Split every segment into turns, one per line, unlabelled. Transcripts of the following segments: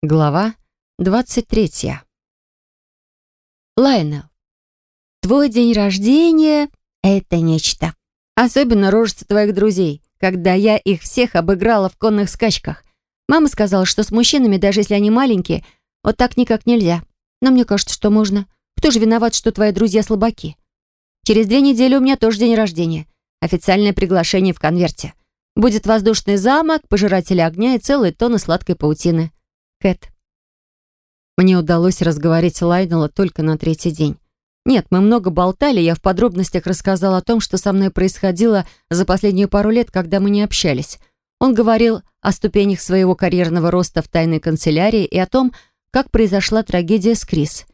Глава 23. Лайнел, твой день рождения — это нечто. Особенно рожицы твоих друзей, когда я их всех обыграла в конных скачках. Мама сказала, что с мужчинами, даже если они маленькие, вот так никак нельзя. Но мне кажется, что можно. Кто же виноват, что твои друзья слабаки? Через две недели у меня тоже день рождения. Официальное приглашение в конверте. Будет воздушный замок, пожиратели огня и целые тонны сладкой паутины. Кэт. Мне удалось разговорить Лайнела только на третий день. Нет, мы много болтали, я в подробностях рассказала о том, что со мной происходило за последние пару лет, когда мы не общались. Он говорил о ступенях своего карьерного роста в тайной канцелярии и о том, как произошла трагедия с Крис.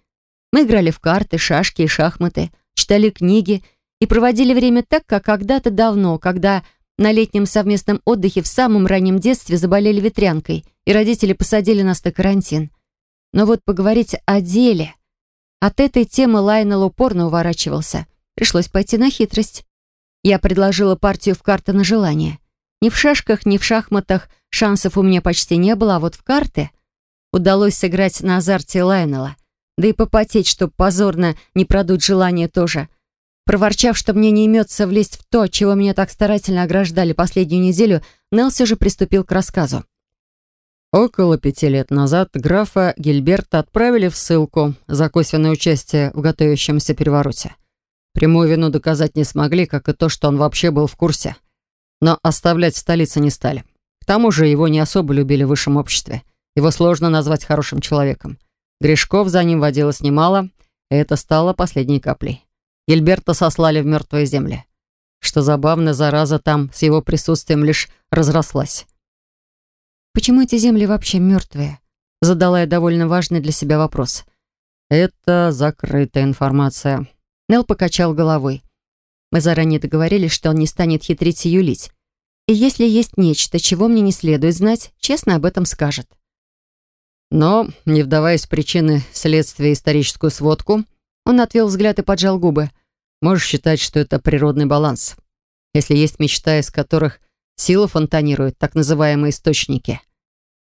Мы играли в карты, шашки и шахматы, читали книги и проводили время так, как когда-то давно, когда на летнем совместном отдыхе в самом раннем детстве заболели ветрянкой, и родители посадили нас на карантин. Но вот поговорить о деле... От этой темы Лайнел упорно уворачивался. Пришлось пойти на хитрость. Я предложила партию в карты на желание. Ни в шашках, ни в шахматах шансов у меня почти не было, а вот в карты удалось сыграть на азарте Лайнела. Да и попотеть, чтоб позорно не продуть желание тоже. Проворчав, что мне не имется влезть в то, чего меня так старательно ограждали последнюю неделю, Нелл все же приступил к рассказу.
Около пяти лет назад графа Гильберта отправили в ссылку за косвенное участие в готовящемся перевороте. Прямую вину доказать не смогли, как и то, что он вообще был в курсе. Но оставлять в столице не стали. К тому же его не особо любили в высшем обществе. Его сложно назвать хорошим человеком. Грешков за ним водилось немало, и это стало последней каплей. Гильберта сослали в мертвые земли. Что забавно, зараза там с его присутствием лишь разрослась.
«Почему эти земли вообще мертвые?» Задала я довольно важный для себя вопрос.
«Это закрытая информация».
Нел покачал головой. Мы заранее договорились, что он не станет хитрить и юлить. И если есть нечто, чего мне не следует знать, честно об этом скажет.
Но, не вдаваясь в причины следствия и историческую сводку, он отвел взгляд и поджал губы. Можешь считать, что это природный баланс. Если есть мечта, из которых сила фонтанирует, так называемые источники,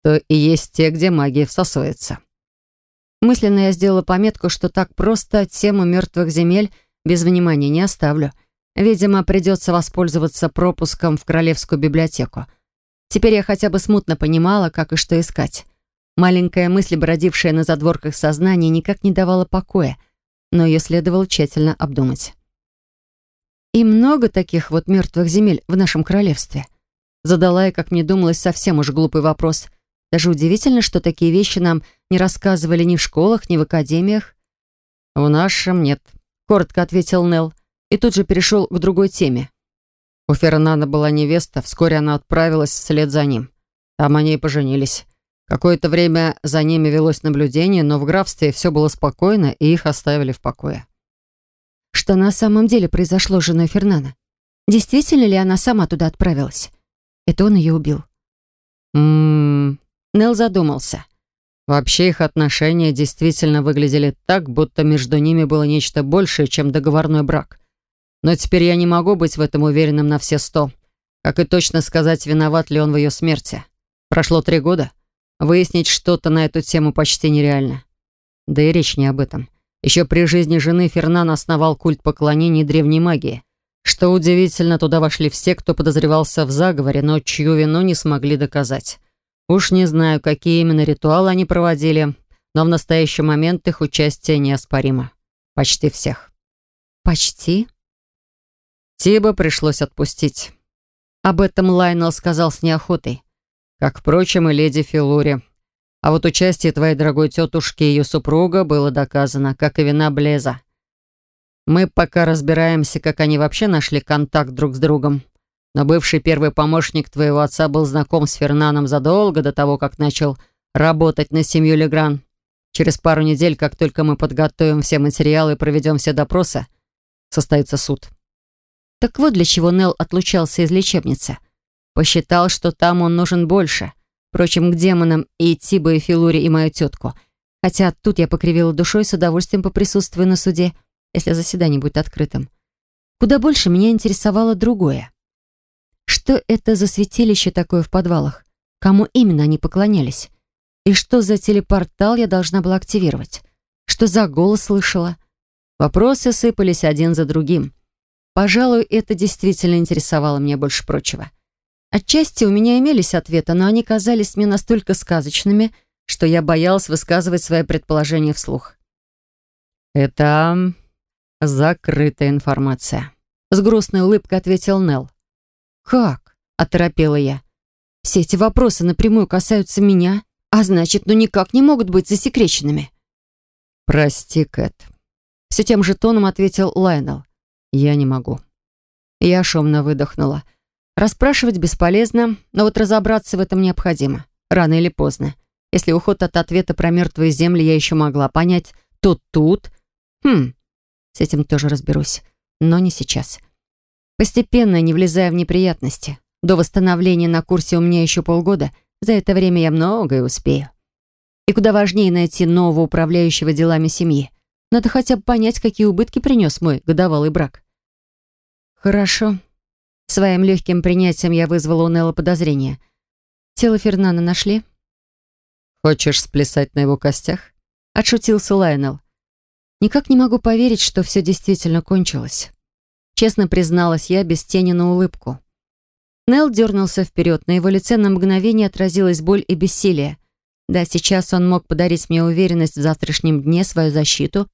то и есть те, где магия всасывается.
Мысленно я сделала пометку, что так просто тему мертвых земель без внимания не оставлю. Видимо, придется воспользоваться пропуском в Королевскую библиотеку. Теперь я хотя бы смутно понимала, как и что искать. Маленькая мысль, бродившая на задворках сознания, никак не давала покоя — но ее следовало тщательно обдумать. «И много таких вот мертвых земель в нашем королевстве?» Задала я, как мне думалось, совсем уж глупый вопрос. Даже удивительно, что такие вещи нам не рассказывали ни в школах, ни в академиях.
«В нашем нет», — коротко ответил Нел и тут же перешел к другой теме. У Фернана была невеста, вскоре она отправилась вслед за ним. Там они и поженились. Какое-то время за ними велось наблюдение, но в графстве все было спокойно, и их оставили в покое.
Что на самом деле произошло с женой Фернана? Действительно ли она сама туда отправилась? Это он ее убил.
Ммм... Нел задумался. Вообще их отношения действительно выглядели так, будто между ними было нечто большее, чем договорной брак. Но теперь я не могу быть в этом уверенным на все сто. Как и точно сказать, виноват ли он в ее смерти. Прошло три года. Выяснить что-то на эту тему почти нереально. Да и речь не об этом. Еще при жизни жены Фернан основал культ поклонений древней магии. Что удивительно, туда вошли все, кто подозревался в заговоре, но чью вину не смогли доказать. Уж не знаю, какие именно ритуалы они проводили, но в настоящий момент их участие неоспоримо. Почти всех.
Почти?
Тиба пришлось отпустить.
Об этом Лайнел сказал с неохотой.
Как, впрочем, и леди Филури. А вот участие твоей дорогой тетушки и ее супруга было доказано, как и вина Блеза. Мы пока разбираемся, как они вообще нашли контакт друг с другом. Но бывший первый помощник твоего отца был знаком с Фернаном задолго до того, как начал работать на семью Легран. Через пару недель, как только мы подготовим все материалы и проведем все допросы, состоится суд.
Так вот для чего Нелл отлучался из лечебницы. Посчитал, что там он нужен больше. Впрочем, к демонам и Тиба, и Филуре, и мою тетку. Хотя тут я покривила душой, с удовольствием поприсутствую на суде, если заседание будет открытым. Куда больше меня интересовало другое. Что это за святилище такое в подвалах? Кому именно они поклонялись? И что за телепортал я должна была активировать? Что за голос слышала? Вопросы сыпались один за другим. Пожалуй, это действительно интересовало меня больше прочего. Отчасти у меня имелись ответы, но они казались мне настолько сказочными, что я боялась высказывать свои предположения вслух.
«Это закрытая информация», — с грустной улыбкой ответил Нелл.
«Как?» — оторопела я. «Все эти вопросы напрямую касаются меня, а значит, ну никак не могут быть засекреченными».
«Прости, Кэт», — все тем же тоном ответил Лайнел. «Я не могу». Я шумно выдохнула. Расспрашивать бесполезно, но вот разобраться в этом необходимо. Рано или поздно. Если уход от ответа про мертвые земли я еще могла понять, то тут... Хм, с этим тоже разберусь. Но не сейчас. Постепенно, не влезая в неприятности. До восстановления на курсе у меня еще полгода. За это время я многое успею. И куда важнее найти нового управляющего делами семьи. Надо хотя бы понять, какие убытки принес мой годовалый брак. Хорошо. Своим легким принятием я вызвала у Нелла подозрения. Тело Фернана нашли? «Хочешь сплясать на его костях?»
Отшутился Лайнел. Никак не могу поверить, что все действительно кончилось. Честно призналась я без тени на улыбку. Нелл дернулся вперед, на его лице на мгновение отразилась боль и бессилие. Да, сейчас он мог подарить мне уверенность в завтрашнем дне, свою защиту,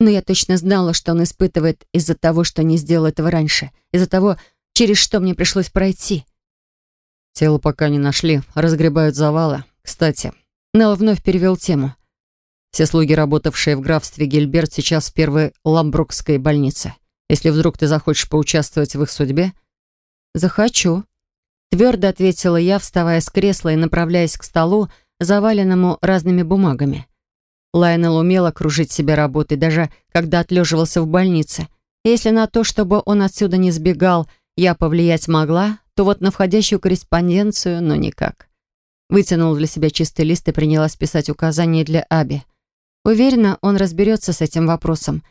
но я точно знала, что он испытывает из-за того, что не сделал этого раньше, из-за того, через что мне пришлось пройти.
Тело пока не нашли, разгребают завалы. Кстати,
Нелл вновь перевел тему.
Все слуги, работавшие в графстве Гильберт, сейчас в первой Ламбрукской больнице. Если вдруг ты захочешь поучаствовать в их судьбе...»
«Захочу», — твердо ответила я, вставая с кресла и направляясь к столу, заваленному разными бумагами. Лайнел умел окружить себя работой, даже когда отлеживался в больнице. Если на то, чтобы он отсюда не сбегал, я повлиять могла, то вот на входящую корреспонденцию, ну никак. Вытянул для себя чистый лист и принялась писать указания для Аби. Уверена, он разберется с этим вопросом.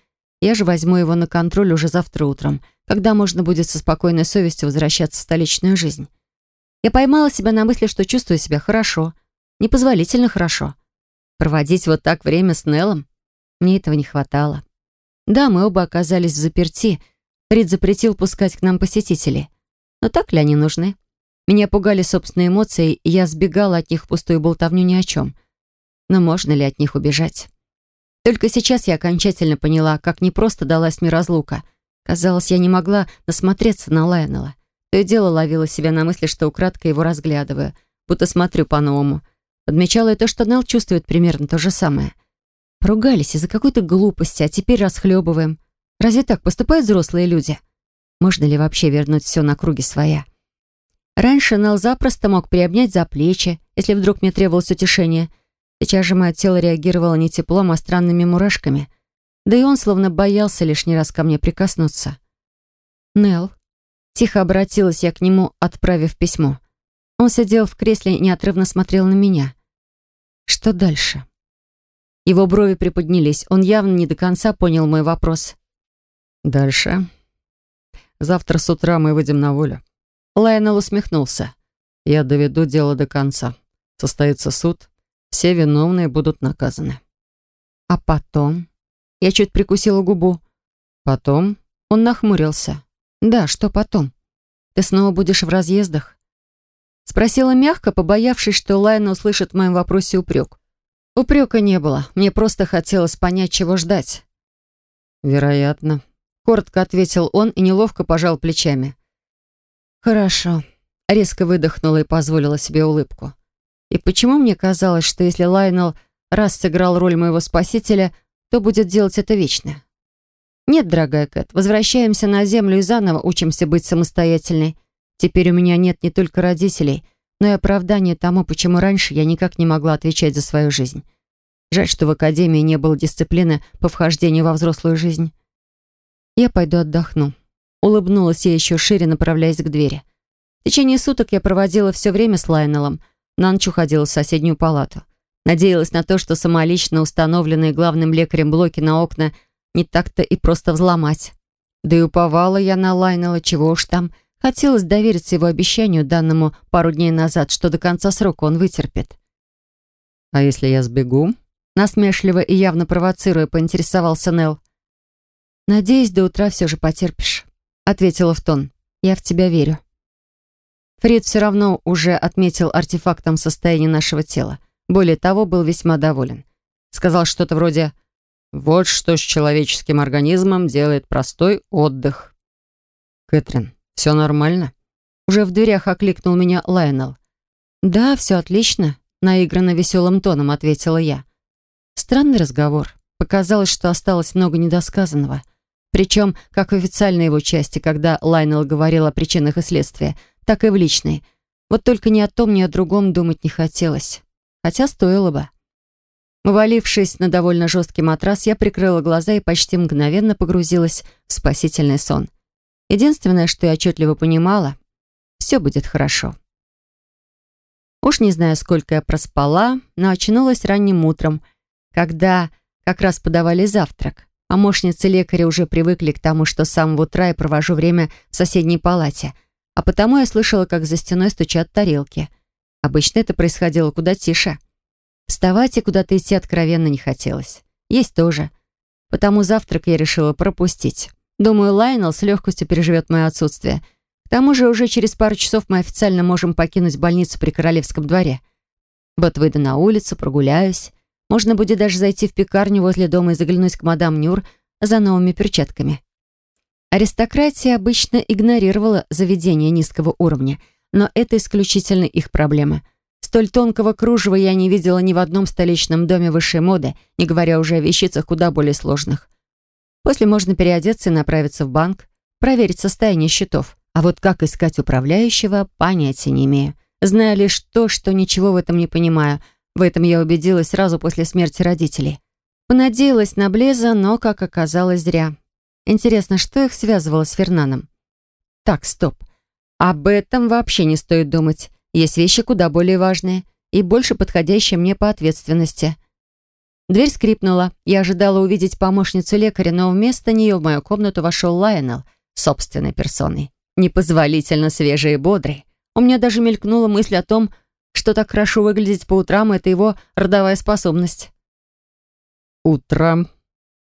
Я же возьму его на контроль уже завтра утром, когда можно будет со спокойной совестью возвращаться в столичную жизнь. Я поймала себя на мысли, что чувствую себя хорошо, непозволительно хорошо. Проводить вот так время с Неллом? Мне этого не хватало. Да, мы оба оказались в заперти. Рид запретил пускать к нам посетителей. Но так ли они нужны? Меня пугали собственные эмоции, и я сбегала от них в пустую болтовню ни о чем. Но можно ли от них убежать? Только сейчас я окончательно поняла, как непросто далась мне разлука. Казалось, я не могла насмотреться на Лайонела. То и дело ловила себя на мысли, что украдкой его разглядываю, будто смотрю по-новому — Подмечала и то, что Нелл чувствует примерно то же самое. Поругались из-за какой-то глупости, а теперь расхлебываем. Разве так поступают взрослые люди? Можно ли вообще вернуть все на круги своя? Раньше Нелл запросто мог приобнять за плечи, если вдруг мне требовалось утешение. Сейчас же мое тело реагировало не теплом, а странными мурашками. Да и он словно боялся лишний раз ко мне прикоснуться. «Нелл», — тихо обратилась я к нему, отправив письмо. Он сидел в кресле и неотрывно смотрел на меня. Что дальше? Его брови приподнялись. Он явно не до конца понял мой вопрос.
Дальше. Завтра с утра мы выйдем на волю.
Лайонел усмехнулся.
Я доведу дело до конца. Состоится суд. Все виновные будут наказаны.
А потом? Я чуть прикусила губу.
Потом?
Он нахмурился. Да, что потом? Ты снова будешь в разъездах? Спросила мягко, побоявшись, что Лайна услышит в моем вопросе упрек. Упрека не было. Мне просто хотелось понять, чего ждать.
«Вероятно», — коротко ответил он и неловко пожал плечами.
«Хорошо», — резко выдохнула и позволила себе улыбку. И почему мне казалось, что если Лайнел раз сыграл роль моего спасителя, то будет делать это вечно? Нет, дорогая Кэт, возвращаемся на Землю и заново учимся быть самостоятельной. Теперь у меня нет не только родителей, но и оправдания тому, почему раньше я никак не могла отвечать за свою жизнь. Жаль, что в академии не было дисциплины по вхождению во взрослую жизнь. Я пойду отдохну. Улыбнулась я еще шире, направляясь к двери. В течение суток я проводила все время с Лайнелом. На ночь уходила в соседнюю палату. Надеялась на то, что самолично установленные главным лекарем блоки на окна не так-то и просто взломать. Да и уповала я на Лайнела, чего уж там — Хотелось довериться его обещанию, данному пару дней назад, что до конца срока он вытерпит.
«А если я сбегу?» Насмешливо и явно провоцируя, поинтересовался Нел.
«Надеюсь, до утра все же потерпишь», — ответила в тон. «Я в тебя верю». Фрид все равно уже отметил артефактом состояние нашего тела. Более того, был весьма доволен. Сказал что-то вроде «Вот что с человеческим организмом делает простой отдых».
«Кэтрин, все нормально?»
Уже в дверях окликнул меня Лайонел. «Да, все отлично», — наигранно веселым тоном ответила я. Странный разговор. Показалось, что осталось много недосказанного. Причем, как в официальной его части, когда Лайнел говорил о причинах и следствиях, так и в личной. Вот только ни о том, ни о другом думать не хотелось. Хотя стоило бы. Увалившись на довольно жесткий матрас, я прикрыла глаза и почти мгновенно погрузилась в спасительный сон. Единственное, что я отчетливо понимала, все будет хорошо. Уж не знаю, сколько я проспала, но очнулась ранним утром, когда как раз подавали завтрак. Помощницы лекаря уже привыкли к тому, что с самого утра я провожу время в соседней палате — а потому я слышала, как за стеной стучат тарелки. Обычно это происходило куда тише. Вставать и куда-то идти откровенно не хотелось. Есть тоже. Потому завтрак я решила пропустить. Думаю, Лайнел с легкостью переживет мое отсутствие. К тому же уже через пару часов мы официально можем покинуть больницу при Королевском дворе. Вот выйду на улицу, прогуляюсь. Можно будет даже зайти в пекарню возле дома и заглянуть к мадам Нюр за новыми перчатками. Аристократия обычно игнорировала заведения низкого уровня, но это исключительно их проблема. Столь тонкого кружева я не видела ни в одном столичном доме высшей моды, не говоря уже о вещицах куда более сложных. После можно переодеться и направиться в банк, проверить состояние счетов. А вот как искать управляющего, понятия не имею. Знаю лишь то, что ничего в этом не понимаю. В этом я убедилась сразу после смерти родителей. Понадеялась на Блеза, но, как оказалось, зря. Интересно, что их связывало с Фернаном? Так, стоп. Об этом вообще не стоит думать. Есть вещи куда более важные и больше подходящие мне по ответственности. Дверь скрипнула. Я ожидала увидеть помощницу лекаря, но вместо нее в мою комнату вошел Лайонел собственной персоной. Непозволительно свежий и бодрый. У меня даже мелькнула мысль о том, что так хорошо выглядеть по утрам — это его родовая способность.
«Утром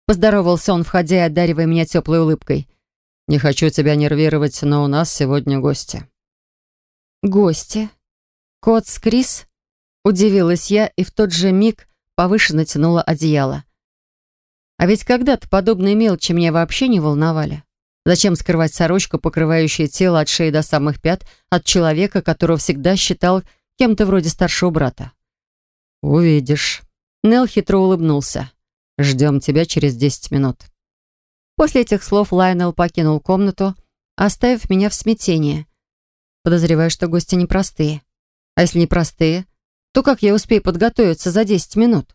Поздоровался он, входя и одаривая меня теплой улыбкой.
«Не хочу тебя нервировать, но у нас сегодня гости».
«Гости? Кот с Крис?» Удивилась я и в тот же миг повыше натянула одеяло. А ведь когда-то подобные мелочи меня вообще не волновали. Зачем скрывать сорочку, покрывающую тело от шеи до самых пят, от человека, которого всегда считал кем-то вроде старшего брата?
«Увидишь».
Нел хитро улыбнулся.
Ждем тебя через десять минут».
После этих слов Лайнел покинул комнату, оставив меня в смятении. Подозреваю, что гости непростые. А если непростые, то как я успею подготовиться за десять минут?